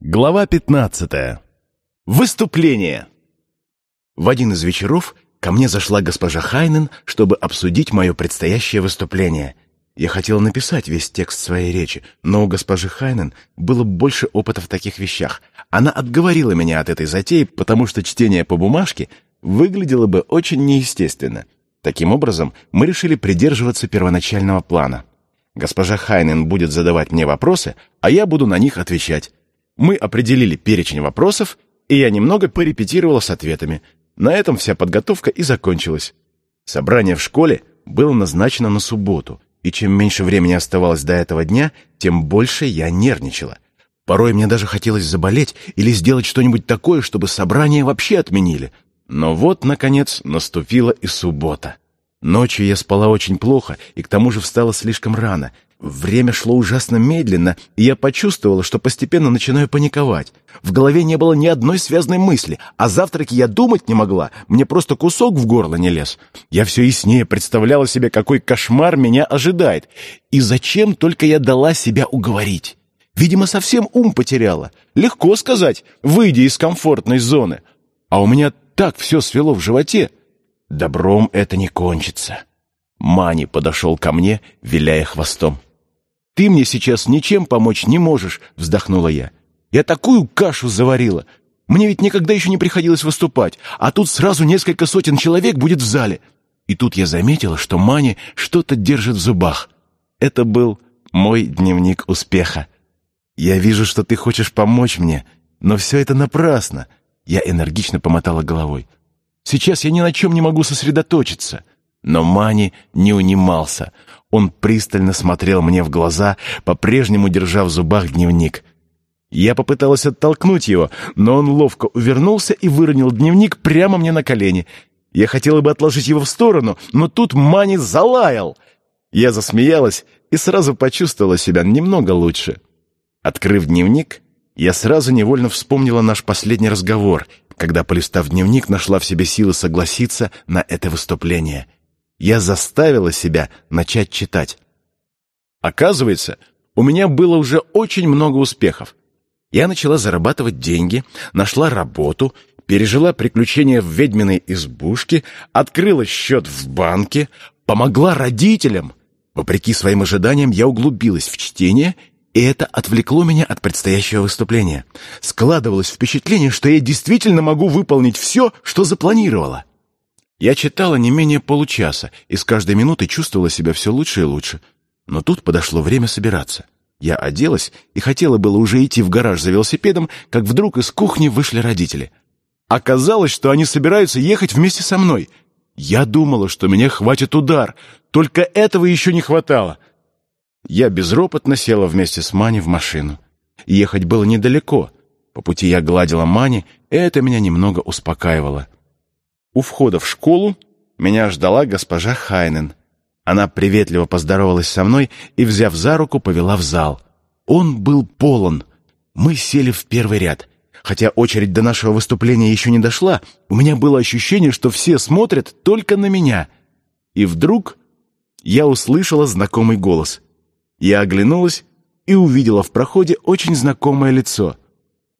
Глава 15. Выступление. В один из вечеров ко мне зашла госпожа Хайнен, чтобы обсудить мое предстоящее выступление. Я хотел написать весь текст своей речи, но у госпожи Хайнен было больше опыта в таких вещах. Она отговорила меня от этой затеи, потому что чтение по бумажке выглядело бы очень неестественно. Таким образом, мы решили придерживаться первоначального плана. Госпожа Хайнен будет задавать мне вопросы, а я буду на них отвечать. Мы определили перечень вопросов, и я немного порепетировал с ответами. На этом вся подготовка и закончилась. Собрание в школе было назначено на субботу, и чем меньше времени оставалось до этого дня, тем больше я нервничала. Порой мне даже хотелось заболеть или сделать что-нибудь такое, чтобы собрание вообще отменили. Но вот, наконец, наступила и суббота. Ночью я спала очень плохо и к тому же встала слишком рано. Время шло ужасно медленно, и я почувствовала, что постепенно начинаю паниковать. В голове не было ни одной связанной мысли. О завтраке я думать не могла, мне просто кусок в горло не лез. Я все яснее представляла себе, какой кошмар меня ожидает. И зачем только я дала себя уговорить? Видимо, совсем ум потеряла. Легко сказать, выйди из комфортной зоны. А у меня так все свело в животе. Добром это не кончится. Мани подошел ко мне, виляя хвостом. «Ты мне сейчас ничем помочь не можешь», — вздохнула я. «Я такую кашу заварила. Мне ведь никогда еще не приходилось выступать, а тут сразу несколько сотен человек будет в зале». И тут я заметила, что Мани что-то держит в зубах. Это был мой дневник успеха. «Я вижу, что ты хочешь помочь мне, но все это напрасно». Я энергично помотала головой. Сейчас я ни на чем не могу сосредоточиться». Но Мани не унимался. Он пристально смотрел мне в глаза, по-прежнему держа в зубах дневник. Я попыталась оттолкнуть его, но он ловко увернулся и выронил дневник прямо мне на колени. Я хотела бы отложить его в сторону, но тут Мани залаял. Я засмеялась и сразу почувствовала себя немного лучше. Открыв дневник, я сразу невольно вспомнила наш последний разговор — когда, полистав дневник, нашла в себе силы согласиться на это выступление. Я заставила себя начать читать. Оказывается, у меня было уже очень много успехов. Я начала зарабатывать деньги, нашла работу, пережила приключения в ведьминой избушке, открыла счет в банке, помогла родителям. Вопреки своим ожиданиям, я углубилась в чтение и это отвлекло меня от предстоящего выступления. Складывалось впечатление, что я действительно могу выполнить все, что запланировала. Я читала не менее получаса, и с каждой минутой чувствовала себя все лучше и лучше. Но тут подошло время собираться. Я оделась и хотела было уже идти в гараж за велосипедом, как вдруг из кухни вышли родители. Оказалось, что они собираются ехать вместе со мной. Я думала, что меня хватит удар, только этого еще не хватало — я безропотно села вместе с Мани в машину. Ехать было недалеко. По пути я гладила Мани, и это меня немного успокаивало. У входа в школу меня ждала госпожа Хайнен. Она приветливо поздоровалась со мной и, взяв за руку, повела в зал. Он был полон. Мы сели в первый ряд. Хотя очередь до нашего выступления еще не дошла, у меня было ощущение, что все смотрят только на меня. И вдруг я услышала знакомый голос — я оглянулась и увидела в проходе очень знакомое лицо.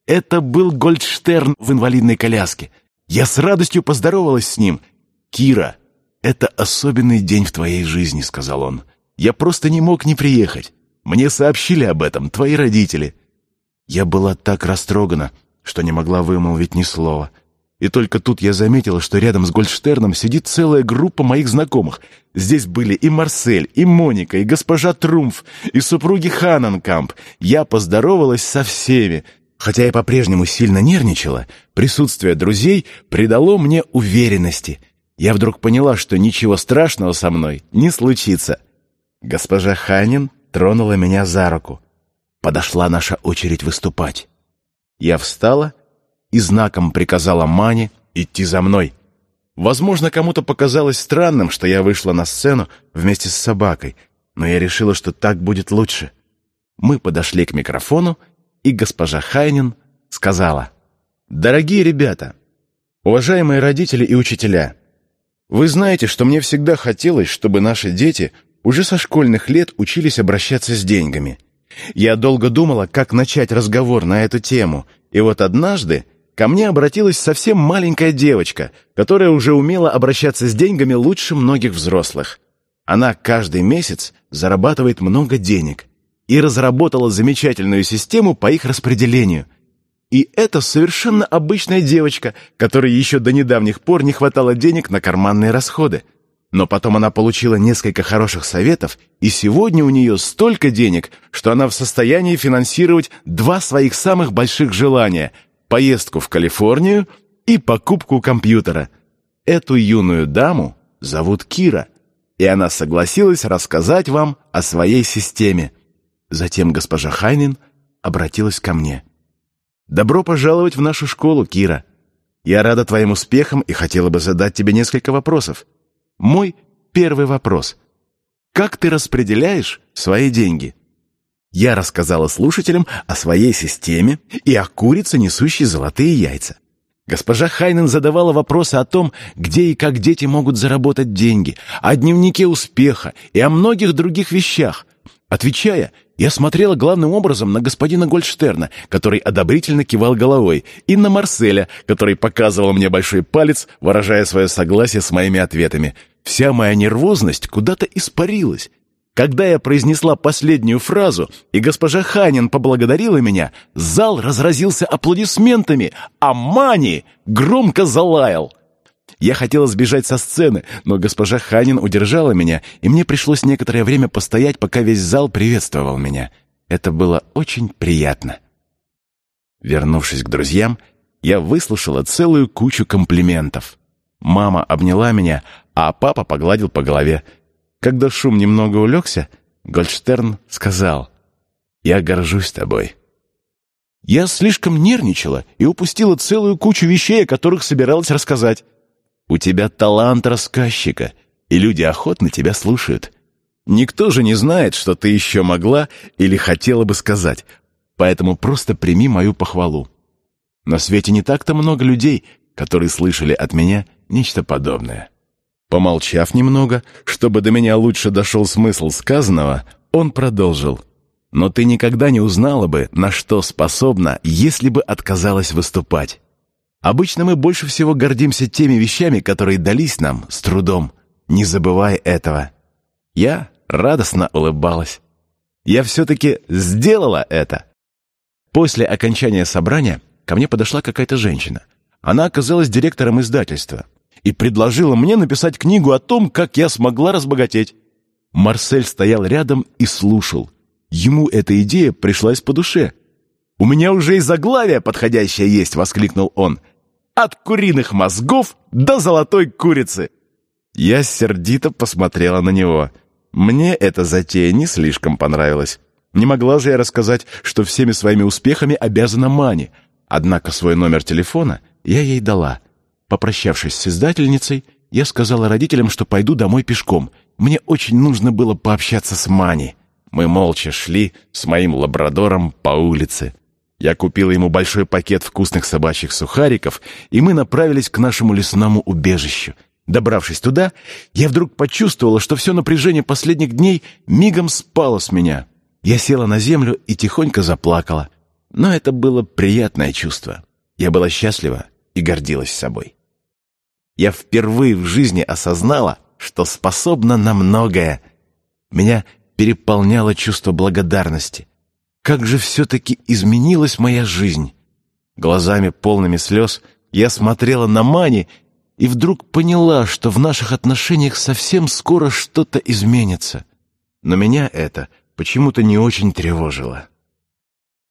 Это был Гольдштерн в инвалидной коляске. Я с радостью поздоровалась с ним. «Кира, это особенный день в твоей жизни», — сказал он. «Я просто не мог не приехать. Мне сообщили об этом твои родители». Я была так растрогана, что не могла вымолвить ни слова. И только тут я заметила, что рядом с Гольдштерном сидит целая группа моих знакомых. Здесь были и Марсель, и Моника, и госпожа Трумф, и супруги Ханненкамп. Я поздоровалась со всеми. Хотя я по-прежнему сильно нервничала, присутствие друзей придало мне уверенности. Я вдруг поняла, что ничего страшного со мной не случится. Госпожа Ханин тронула меня за руку. Подошла наша очередь выступать. Я встала и знаком приказала Мане идти за мной. Возможно, кому-то показалось странным, что я вышла на сцену вместе с собакой, но я решила, что так будет лучше. Мы подошли к микрофону, и госпожа Хайнин сказала, «Дорогие ребята, уважаемые родители и учителя, вы знаете, что мне всегда хотелось, чтобы наши дети уже со школьных лет учились обращаться с деньгами. Я долго думала, как начать разговор на эту тему, и вот однажды ко мне обратилась совсем маленькая девочка, которая уже умела обращаться с деньгами лучше многих взрослых. Она каждый месяц зарабатывает много денег и разработала замечательную систему по их распределению. И это совершенно обычная девочка, которой еще до недавних пор не хватало денег на карманные расходы. Но потом она получила несколько хороших советов, и сегодня у нее столько денег, что она в состоянии финансировать два своих самых больших желания – поездку в Калифорнию и покупку компьютера. Эту юную даму зовут Кира, и она согласилась рассказать вам о своей системе. Затем госпожа Хайнин обратилась ко мне. «Добро пожаловать в нашу школу, Кира. Я рада твоим успехам и хотела бы задать тебе несколько вопросов. Мой первый вопрос. Как ты распределяешь свои деньги? Я рассказала слушателям о своей системе и о курице, несущей золотые яйца. Госпожа Хайнен задавала вопросы о том, где и как дети могут заработать деньги, о дневнике успеха и о многих других вещах. Отвечая, я смотрела главным образом на господина Гольдштерна, который одобрительно кивал головой, и на Марселя, который показывал мне большой палец, выражая свое согласие с моими ответами. Вся моя нервозность куда-то испарилась. Когда я произнесла последнюю фразу, и госпожа Ханин поблагодарила меня, зал разразился аплодисментами, а Мани громко залаял. Я хотела сбежать со сцены, но госпожа Ханин удержала меня, и мне пришлось некоторое время постоять, пока весь зал приветствовал меня. Это было очень приятно. Вернувшись к друзьям, я выслушала целую кучу комплиментов. Мама обняла меня, а папа погладил по голове. Когда шум немного улегся, Гольдштерн сказал, «Я горжусь тобой». Я слишком нервничала и упустила целую кучу вещей, о которых собиралась рассказать. У тебя талант рассказчика, и люди охотно тебя слушают. Никто же не знает, что ты еще могла или хотела бы сказать, поэтому просто прими мою похвалу. На свете не так-то много людей, которые слышали от меня нечто подобное. Помолчав немного, чтобы до меня лучше дошел смысл сказанного, он продолжил. «Но ты никогда не узнала бы, на что способна, если бы отказалась выступать. Обычно мы больше всего гордимся теми вещами, которые дались нам с трудом. Не забывай этого. Я радостно улыбалась. Я все-таки сделала это. После окончания собрания ко мне подошла какая-то женщина. Она оказалась директором издательства и предложила мне написать книгу о том, как я смогла разбогатеть. Марсель стоял рядом и слушал. Ему эта идея пришлась по душе. «У меня уже и заглавие подходящее есть!» — воскликнул он. «От куриных мозгов до золотой курицы!» Я сердито посмотрела на него. Мне эта затея не слишком понравилась. Не могла же я рассказать, что всеми своими успехами обязана Мане. Однако свой номер телефона я ей дала. Попрощавшись с издательницей, я сказала родителям, что пойду домой пешком. Мне очень нужно было пообщаться с Мани. Мы молча шли с моим лабрадором по улице. Я купила ему большой пакет вкусных собачьих сухариков, и мы направились к нашему лесному убежищу. Добравшись туда, я вдруг почувствовала, что все напряжение последних дней мигом спало с меня. Я села на землю и тихонько заплакала. Но это было приятное чувство. Я была счастлива и гордилась собой. Я впервые в жизни осознала, что способна на многое. Меня переполняло чувство благодарности. Как же все-таки изменилась моя жизнь! Глазами полными слез я смотрела на Мани и вдруг поняла, что в наших отношениях совсем скоро что-то изменится. Но меня это почему-то не очень тревожило.